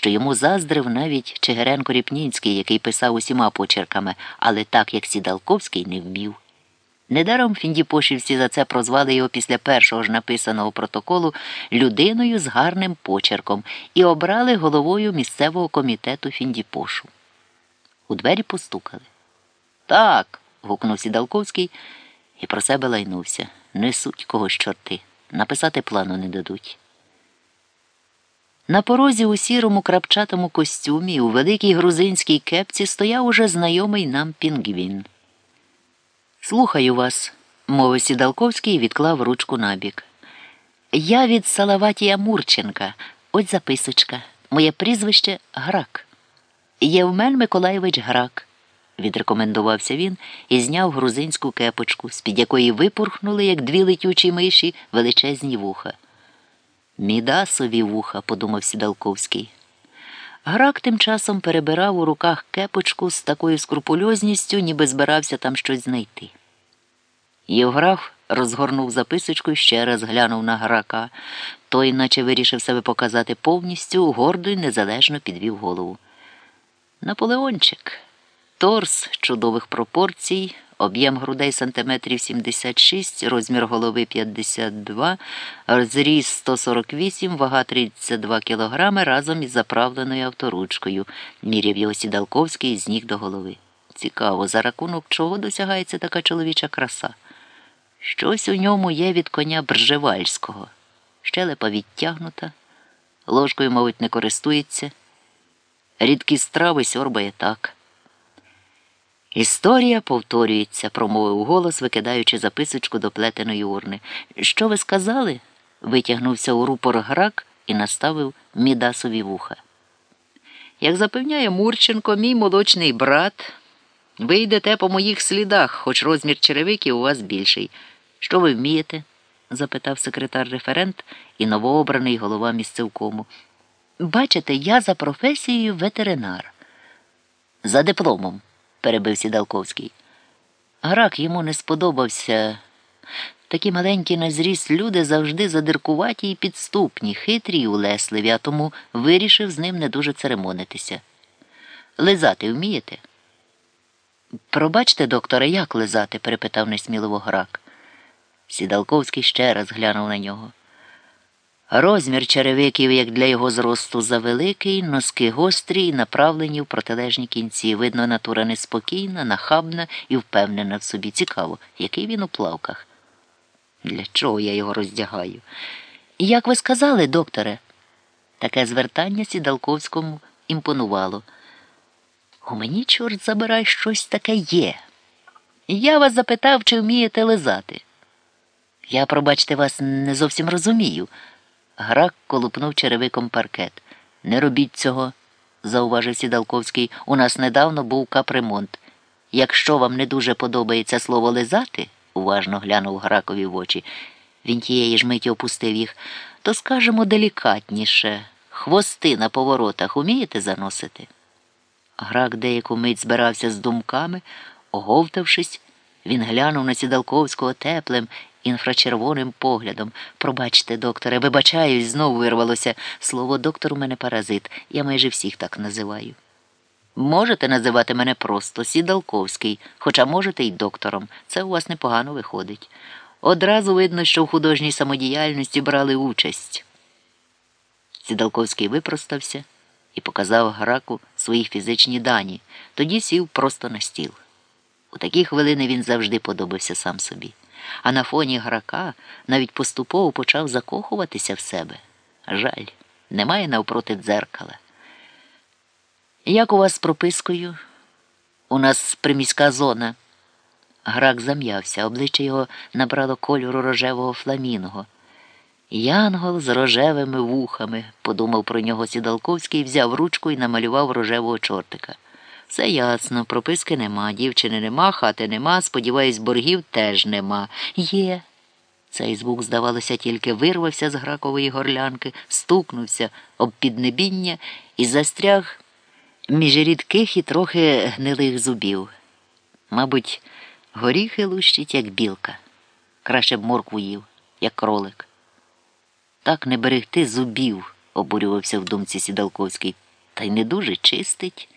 що йому заздрив навіть Чигиренко Ріпнінський, який писав усіма почерками, але так як Сідалковський не вмів. Недаром фіндіпошівці за це прозвали його після першого ж написаного протоколу людиною з гарним почерком і обрали головою місцевого комітету Фіндіпошу. У двері постукали. Так. гукнув Сідалковський і про себе лайнувся. Несуть когось чорти. Написати плану не дадуть. На порозі у сірому крапчатому костюмі у великій грузинській кепці стояв уже знайомий нам пінгвін. Слухаю вас, мовив Сідалковський і відклав ручку набік. Я від Салаватія Мурченка. Ось записочка. Моє прізвище Грак. Євмен Миколаєвич Грак, відрекомендувався він і зняв грузинську кепочку, з-під якої випурхнули, як дві летючі миші, величезні вуха. Мідасові вуха, подумав Сідалковський. Грак тим часом перебирав у руках кепочку з такою скрупульозністю, ніби збирався там щось знайти. Євграф розгорнув записочку і ще раз глянув на грака. Той, наче вирішив себе показати повністю, гордо й незалежно підвів голову. Наполеончик, торс чудових пропорцій, об'єм грудей сантиметрів 76, розмір голови 52, зріст 148, вага 32 кілограми разом із заправленою авторучкою, міряв його Сідалковський з ніг до голови. Цікаво, за рахунок чого досягається така чоловіча краса. Щось у ньому є від коня Бржевальського. Щелепа відтягнута, ложкою, мабуть, не користується. Рідкі страви сьорбає так. Історія повторюється, промовив голос, викидаючи записочку до плетеної урни. Що ви сказали? витягнувся у рупор грак і наставив мідасові вуха. Як запевняє Мурченко, мій молочний брат, ви йдете по моїх слідах, хоч розмір черевиків у вас більший. Що ви вмієте? запитав секретар референт і новообраний голова місцевкому. Бачите, я за професією ветеринар. За дипломом, перебив Сідалковський. Грак йому не сподобався. Такі маленькі на зріст люди завжди задиркуваті і підступні, хитрі й улесливі, а тому вирішив з ним не дуже церемонитися. Лизати вмієте? Пробачте, докторе, як лизати? перепитав несміливо грак. Сідалковський ще раз глянув на нього. Розмір черевиків, як для його зросту, завеликий, носки гострі і направлені в протилежні кінці. Видно, натура неспокійна, нахабна і впевнена в собі. Цікаво, який він у плавках. Для чого я його роздягаю? Як ви сказали, докторе? Таке звертання Сідалковському імпонувало. У мені, чорт забирай, щось таке є. Я вас запитав, чи вмієте лизати. Я, пробачте, вас не зовсім розумію. Грак колупнув черевиком паркет. Не робіть цього, зауважив Сідалковський. У нас недавно був капремонт. Якщо вам не дуже подобається слово лизати, уважно глянув гракові в очі. Він тієї ж миті опустив їх, то скажемо делікатніше. Хвости на поворотах умієте заносити? Грак деяку мить збирався з думками, оговтавшись, він глянув на Сідалковського теплим інфрачервоним поглядом. Пробачте, докторе, вибачаюсь, знову вирвалося. Слово доктор у мене паразит. Я майже всіх так називаю. Можете називати мене просто Сідалковський, хоча можете й доктором. Це у вас непогано виходить. Одразу видно, що в художній самодіяльності брали участь. Сідалковський випростався і показав граку свої фізичні дані, тоді сів просто на стіл. У такі хвилини він завжди подобався сам собі а на фоні грака навіть поступово почав закохуватися в себе. Жаль, немає навпроти дзеркала. Як у вас з пропискою? У нас приміська зона. Грак зам'явся, обличчя його набрало кольору рожевого фламінго. Янгол з рожевими вухами, подумав про нього Сідалковський, взяв ручку і намалював рожевого чортика. Все ясно, прописки нема, дівчини нема, хати нема, сподіваюсь, боргів теж нема. Є. Цей звук, здавалося, тільки вирвався з гракової горлянки, стукнувся об піднебіння і застряг між рідких і трохи гнилих зубів. Мабуть, горіхи лущить, як білка. Краще б моркву їв, як кролик. Так не берегти зубів, обурювався в думці Сідалковський. та й не дуже чистить.